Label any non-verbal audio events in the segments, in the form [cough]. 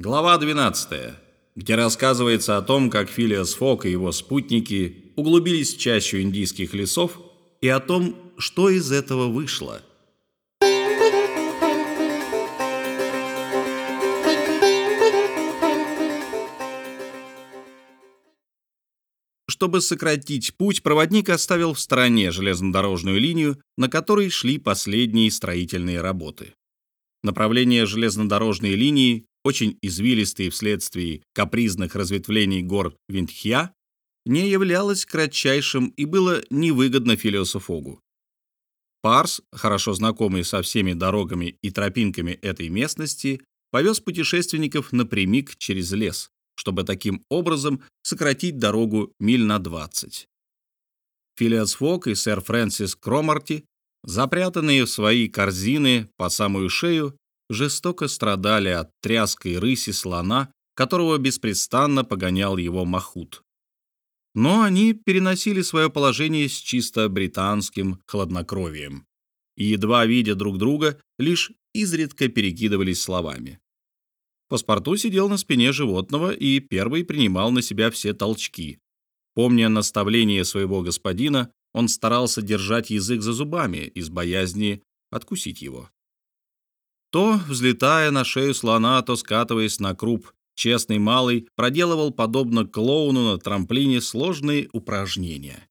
Глава 12, где рассказывается о том, как Филиас Фок и его спутники углубились в чащу индийских лесов и о том, что из этого вышло. Чтобы сократить путь, проводник оставил в стороне железнодорожную линию, на которой шли последние строительные работы. Направление железнодорожной линии очень извилистые вследствие капризных разветвлений гор Виндхья, не являлось кратчайшим и было невыгодно Филиосу Фогу. Парс, хорошо знакомый со всеми дорогами и тропинками этой местности, повез путешественников напрямик через лес, чтобы таким образом сократить дорогу миль на 20. Филиас Фог и сэр Фрэнсис Кромарти, запрятанные в свои корзины по самую шею, жестоко страдали от тряской рыси слона, которого беспрестанно погонял его махут. Но они переносили свое положение с чисто британским хладнокровием и, едва видя друг друга, лишь изредка перекидывались словами. Паспорту сидел на спине животного и первый принимал на себя все толчки. Помня наставление своего господина, он старался держать язык за зубами из боязни откусить его. То, взлетая на шею слона, то скатываясь на круп, честный малый проделывал, подобно клоуну на трамплине, сложные упражнения.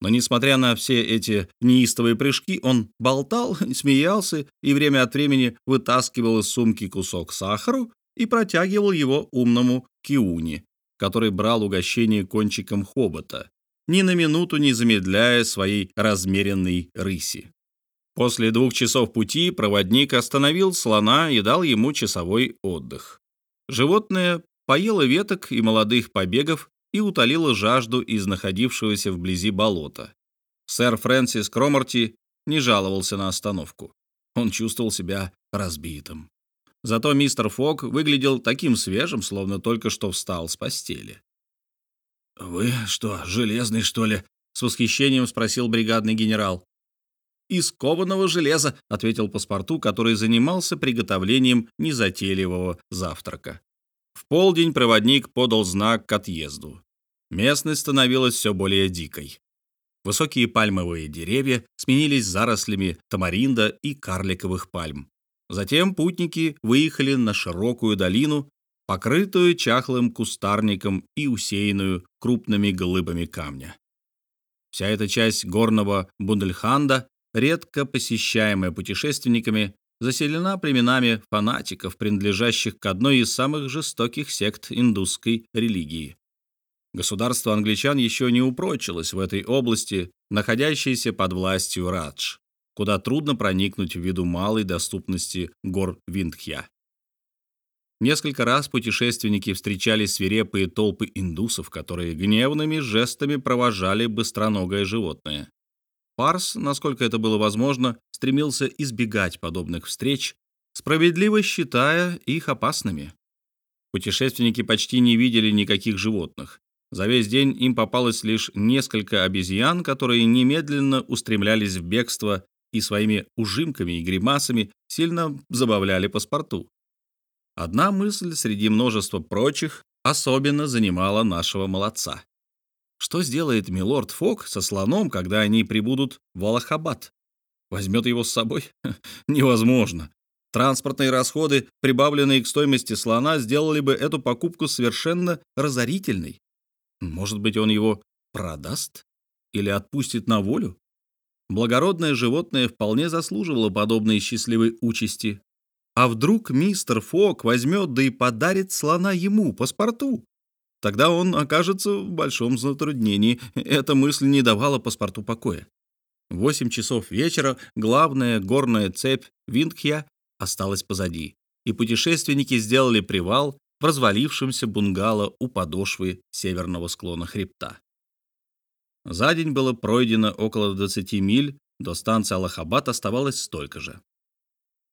Но, несмотря на все эти неистовые прыжки, он болтал, [laughs] смеялся и время от времени вытаскивал из сумки кусок сахару и протягивал его умному Киуни, который брал угощение кончиком хобота, ни на минуту не замедляя своей размеренной рыси. После двух часов пути проводник остановил слона и дал ему часовой отдых. Животное поело веток и молодых побегов и утолило жажду из находившегося вблизи болота. Сэр Фрэнсис Кромарти не жаловался на остановку. Он чувствовал себя разбитым. Зато мистер Фок выглядел таким свежим, словно только что встал с постели. «Вы что, железный, что ли?» — с восхищением спросил бригадный генерал из кованого железа», — ответил паспорту, который занимался приготовлением незатейливого завтрака. В полдень проводник подал знак к отъезду. Местность становилась все более дикой. Высокие пальмовые деревья сменились зарослями тамаринда и карликовых пальм. Затем путники выехали на широкую долину, покрытую чахлым кустарником и усеянную крупными глыбами камня. Вся эта часть горного Бундельханда редко посещаемая путешественниками, заселена племенами фанатиков, принадлежащих к одной из самых жестоких сект индусской религии. Государство англичан еще не упрочилось в этой области, находящейся под властью Радж, куда трудно проникнуть ввиду малой доступности гор Виндхья. Несколько раз путешественники встречали свирепые толпы индусов, которые гневными жестами провожали быстроногое животное. Парс, насколько это было возможно, стремился избегать подобных встреч, справедливо считая их опасными. Путешественники почти не видели никаких животных. За весь день им попалось лишь несколько обезьян, которые немедленно устремлялись в бегство и своими ужимками и гримасами сильно забавляли паспорту. Одна мысль среди множества прочих особенно занимала нашего молодца. Что сделает милорд Фок со слоном, когда они прибудут в Аллахабад? Возьмет его с собой? [laughs] Невозможно. Транспортные расходы, прибавленные к стоимости слона, сделали бы эту покупку совершенно разорительной. Может быть, он его продаст или отпустит на волю? Благородное животное вполне заслуживало подобной счастливой участи. А вдруг мистер Фок возьмет да и подарит слона ему, паспорту? Тогда он окажется в большом затруднении. Эта мысль не давала паспорту покоя. Восемь часов вечера главная горная цепь Виндхья осталась позади, и путешественники сделали привал в развалившемся бунгало у подошвы северного склона хребта. За день было пройдено около 20 миль, до станции Аллахабад оставалось столько же.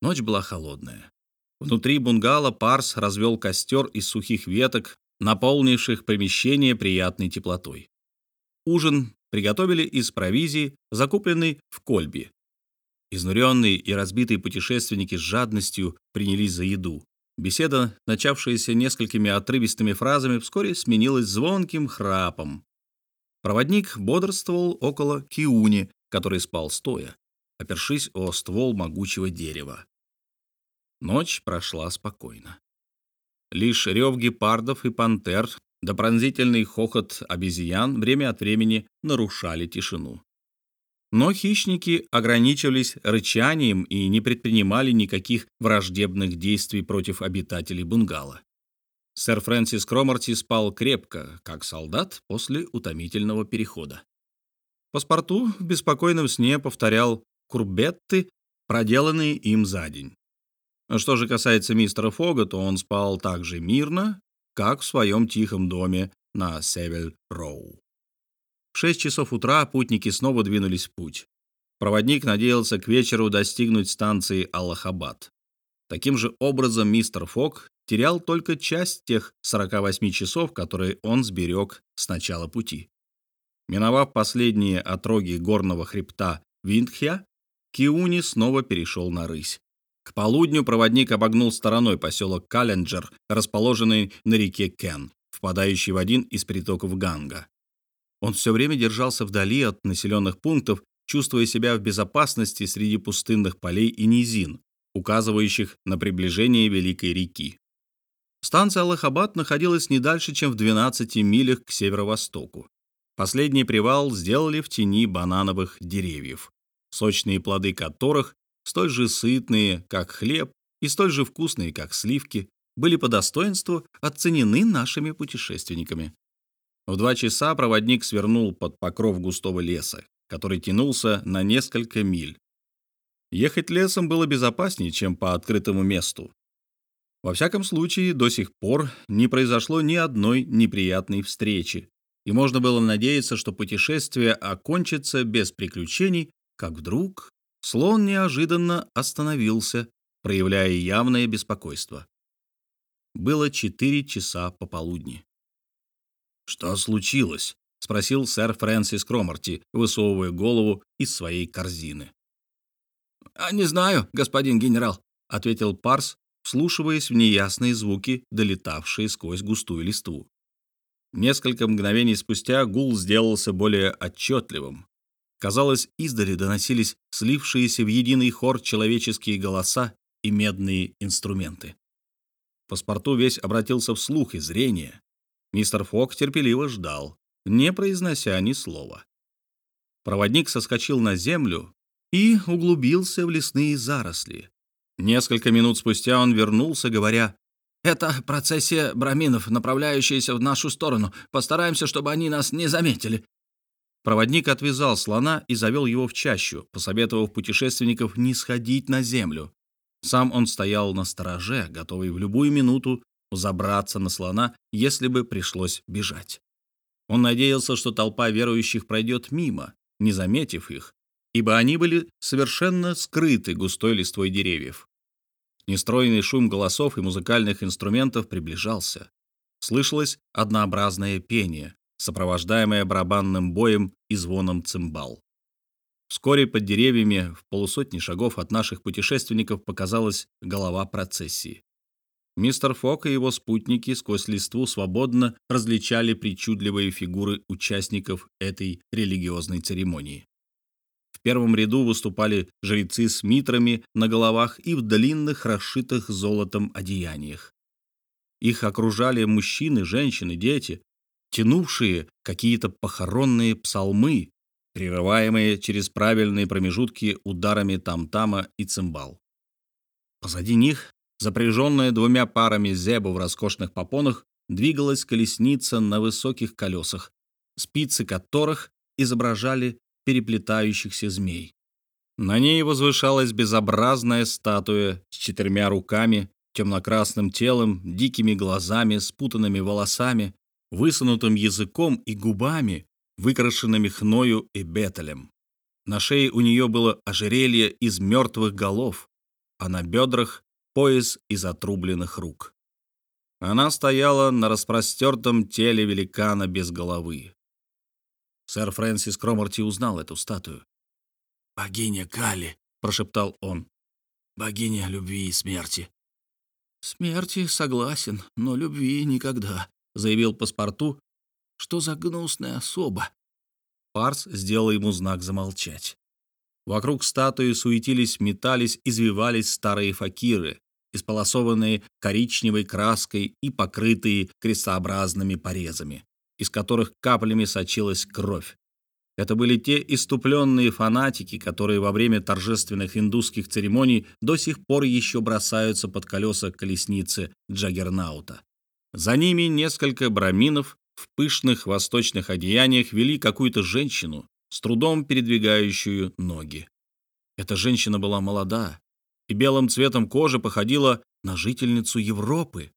Ночь была холодная. Внутри бунгало Парс развел костер из сухих веток, наполнивших помещение приятной теплотой. Ужин приготовили из провизии, закупленной в Кольбе. Изнуренные и разбитые путешественники с жадностью принялись за еду, Беседа, начавшаяся несколькими отрывистыми фразами, вскоре сменилась звонким храпом. Проводник бодрствовал около Киуни, который спал стоя, опершись о ствол могучего дерева. Ночь прошла спокойно. Лишь рев гепардов и пантер да пронзительный хохот обезьян время от времени нарушали тишину. Но хищники ограничивались рычанием и не предпринимали никаких враждебных действий против обитателей бунгало. Сэр Фрэнсис Кромарти спал крепко, как солдат после утомительного перехода. Паспорту в беспокойном сне повторял курбетты, проделанные им за день. Что же касается мистера Фога, то он спал так же мирно, как в своем тихом доме на Севель-Роу. В 6 часов утра путники снова двинулись в путь. Проводник надеялся к вечеру достигнуть станции Аллахабад. Таким же образом мистер Фок терял только часть тех 48 часов, которые он сберег с начала пути. Миновав последние отроги горного хребта Виндхя, Киуни снова перешел на рысь. К полудню проводник обогнул стороной поселок Календжер, расположенный на реке Кен, впадающий в один из притоков Ганга. Он все время держался вдали от населенных пунктов, чувствуя себя в безопасности среди пустынных полей и низин, указывающих на приближение Великой реки. Станция Аллахабад находилась не дальше, чем в 12 милях к северо-востоку. Последний привал сделали в тени банановых деревьев, сочные плоды которых, столь же сытные, как хлеб, и столь же вкусные, как сливки, были по достоинству оценены нашими путешественниками. В два часа проводник свернул под покров густого леса, который тянулся на несколько миль. Ехать лесом было безопаснее, чем по открытому месту. Во всяком случае, до сих пор не произошло ни одной неприятной встречи, и можно было надеяться, что путешествие окончится без приключений, как вдруг слон неожиданно остановился, проявляя явное беспокойство. Было четыре часа пополудни. «Что случилось?» — спросил сэр Фрэнсис Кромарти, высовывая голову из своей корзины. «А не знаю, господин генерал», — ответил Парс, вслушиваясь в неясные звуки, долетавшие сквозь густую листву. Несколько мгновений спустя гул сделался более отчетливым. Казалось, издали доносились слившиеся в единый хор человеческие голоса и медные инструменты. Паспорту весь обратился вслух и зрение. Мистер Фок терпеливо ждал, не произнося ни слова. Проводник соскочил на землю и углубился в лесные заросли. Несколько минут спустя он вернулся, говоря, «Это процессия браминов, направляющаяся в нашу сторону. Постараемся, чтобы они нас не заметили». Проводник отвязал слона и завел его в чащу, посоветовав путешественников не сходить на землю. Сам он стоял на стороже, готовый в любую минуту забраться на слона, если бы пришлось бежать. Он надеялся, что толпа верующих пройдет мимо, не заметив их, ибо они были совершенно скрыты густой листвой деревьев. Нестройный шум голосов и музыкальных инструментов приближался. Слышалось однообразное пение, сопровождаемое барабанным боем и звоном цимбал. Вскоре под деревьями в полусотни шагов от наших путешественников показалась голова процессии. Мистер Фок и его спутники сквозь листву свободно различали причудливые фигуры участников этой религиозной церемонии. В первом ряду выступали жрецы с митрами на головах и в длинных, расшитых золотом одеяниях. Их окружали мужчины, женщины, дети, тянувшие какие-то похоронные псалмы, прерываемые через правильные промежутки ударами там-тама и цимбал. Позади них Запряженная двумя парами зебу в роскошных попонах, двигалась колесница на высоких колесах, спицы которых изображали переплетающихся змей. На ней возвышалась безобразная статуя с четырьмя руками, темно-красным телом, дикими глазами, спутанными волосами, высунутым языком и губами, выкрашенными хною и бетелем. На шее у нее было ожерелье из мертвых голов, а на бедрах пояс из отрубленных рук. Она стояла на распростертом теле великана без головы. Сэр Фрэнсис Кромарти узнал эту статую. «Богиня Кали», — прошептал он. «Богиня любви и смерти». «Смерти согласен, но любви никогда», — заявил паспорту. «Что за гнусная особа?» Парс сделал ему знак замолчать. Вокруг статуи суетились, метались, извивались старые факиры, исполосованные коричневой краской и покрытые крестообразными порезами, из которых каплями сочилась кровь. Это были те иступленные фанатики, которые во время торжественных индусских церемоний до сих пор еще бросаются под колеса колесницы Джаггернаута. За ними несколько браминов в пышных восточных одеяниях вели какую-то женщину, с трудом передвигающую ноги. Эта женщина была молода и белым цветом кожи походила на жительницу Европы.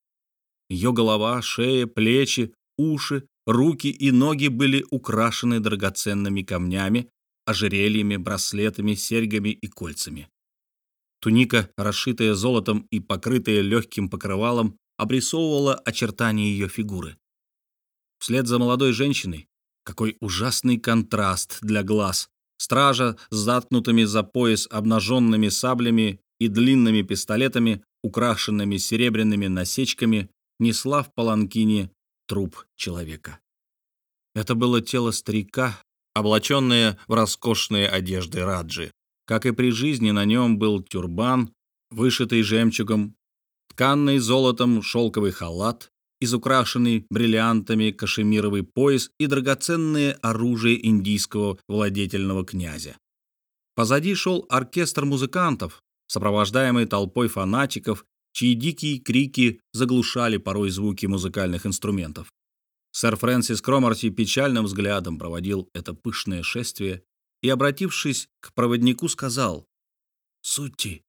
Ее голова, шея, плечи, уши, руки и ноги были украшены драгоценными камнями, ожерельями, браслетами, серьгами и кольцами. Туника, расшитая золотом и покрытая легким покрывалом, обрисовывала очертания ее фигуры. Вслед за молодой женщиной какой ужасный контраст для глаз. Стража с заткнутыми за пояс обнаженными саблями и длинными пистолетами, украшенными серебряными насечками, несла в паланкине труп человека. Это было тело старика, облаченное в роскошные одежды Раджи. Как и при жизни, на нем был тюрбан, вышитый жемчугом, тканный золотом шелковый халат, изукрашенный бриллиантами кашемировый пояс и драгоценное оружие индийского владетельного князя. Позади шел оркестр музыкантов, сопровождаемый толпой фанатиков, чьи дикие крики заглушали порой звуки музыкальных инструментов. Сэр Фрэнсис Кромарти печальным взглядом проводил это пышное шествие и, обратившись к проводнику, сказал «Сути».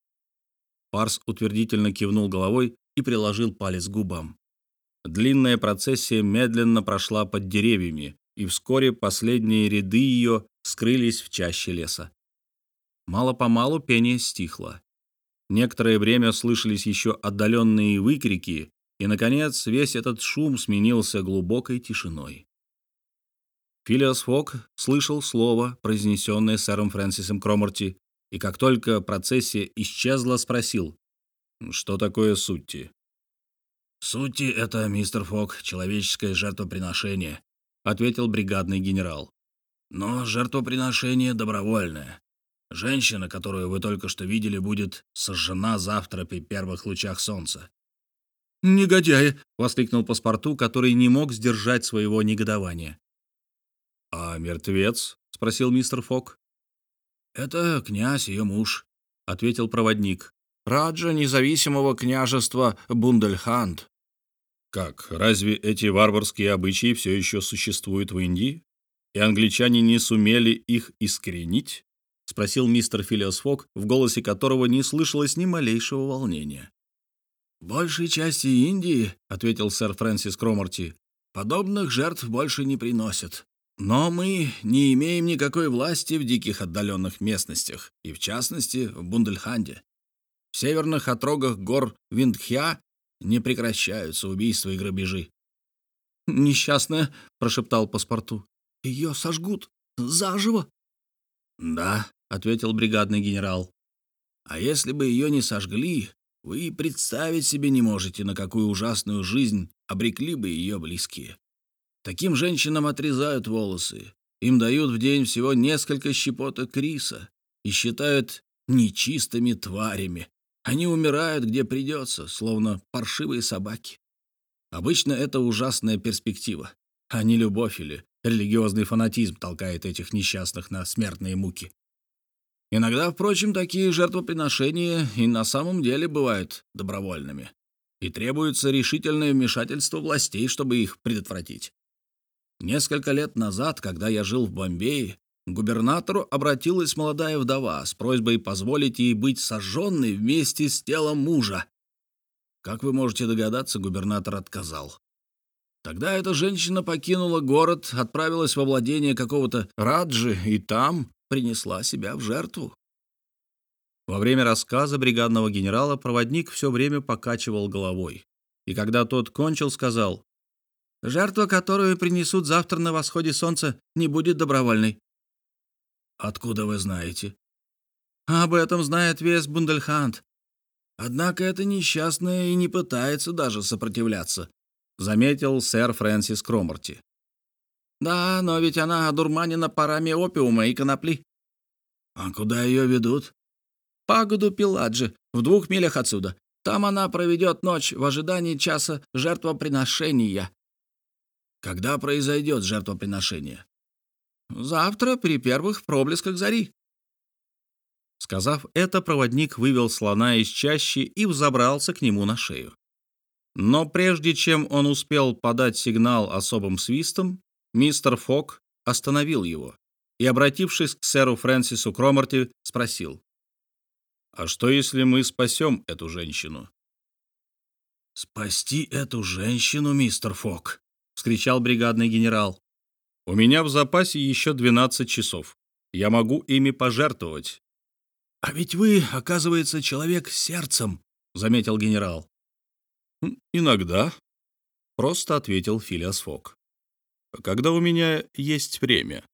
Парс утвердительно кивнул головой и приложил палец к губам. Длинная процессия медленно прошла под деревьями, и вскоре последние ряды ее скрылись в чаще леса. Мало-помалу пение стихло. Некоторое время слышались еще отдаленные выкрики, и, наконец, весь этот шум сменился глубокой тишиной. Филиас Фок слышал слово, произнесенное сэром Фрэнсисом Кроморти, и как только процессия исчезла, спросил, «Что такое Сутти?» «Сути — это, мистер Фок, человеческое жертвоприношение», — ответил бригадный генерал. «Но жертвоприношение добровольное. Женщина, которую вы только что видели, будет сожжена завтра при первых лучах солнца». «Негодяи!» — воскликнул паспорту, который не мог сдержать своего негодования. «А мертвец?» — спросил мистер Фок. «Это князь, ее муж», — ответил проводник. «Раджа независимого княжества Бундельханд». Как, разве эти варварские обычаи все еще существуют в Индии? И англичане не сумели их искоренить? Спросил мистер Филиос Фок, в голосе которого не слышалось ни малейшего волнения. «В большей части Индии, — ответил сэр Фрэнсис Кроморти, — подобных жертв больше не приносят. Но мы не имеем никакой власти в диких отдаленных местностях, и в частности в Бундельханде. В северных отрогах гор Виндхья не прекращаются убийства и грабежи. «Несчастная», — прошептал паспорту, — «ее сожгут заживо». «Да», — ответил бригадный генерал. «А если бы ее не сожгли, вы представить себе не можете, на какую ужасную жизнь обрекли бы ее близкие. Таким женщинам отрезают волосы, им дают в день всего несколько щепоток риса и считают нечистыми тварями. Они умирают, где придется, словно паршивые собаки. Обычно это ужасная перспектива, а не любовь или религиозный фанатизм толкает этих несчастных на смертные муки. Иногда, впрочем, такие жертвоприношения и на самом деле бывают добровольными, и требуется решительное вмешательство властей, чтобы их предотвратить. Несколько лет назад, когда я жил в Бомбее, к губернатору обратилась молодая вдова с просьбой позволить ей быть сожженной вместе с телом мужа. Как вы можете догадаться, губернатор отказал. Тогда эта женщина покинула город, отправилась во владение какого-то Раджи и там принесла себя в жертву. Во время рассказа бригадного генерала проводник все время покачивал головой. И когда тот кончил, сказал, «Жертва, которую принесут завтра на восходе солнца, не будет добровольной. «Откуда вы знаете?» «Об этом знает весь Бундельхант. Однако эта несчастная и не пытается даже сопротивляться», — заметил сэр Фрэнсис Кроморти. «Да, но ведь она одурманена парами опиума и конопли». «А куда ее ведут?» «Пагоду Пиладжи, в двух милях отсюда. Там она проведет ночь в ожидании часа жертвоприношения». «Когда произойдет жертвоприношение?» «Завтра, при первых проблесках зари». Сказав это, проводник вывел слона из чащи и взобрался к нему на шею. Но прежде чем он успел подать сигнал особым свистом, мистер Фок остановил его и, обратившись к сэру Фрэнсису Кромарти, спросил. «А что, если мы спасем эту женщину?» «Спасти эту женщину, мистер Фок!» — вскричал бригадный генерал. «У меня в запасе еще 12 часов. Я могу ими пожертвовать». «А ведь вы, оказывается, человек с сердцем», — заметил генерал. «Иногда», — просто ответил Филиас Фок. «Когда у меня есть время».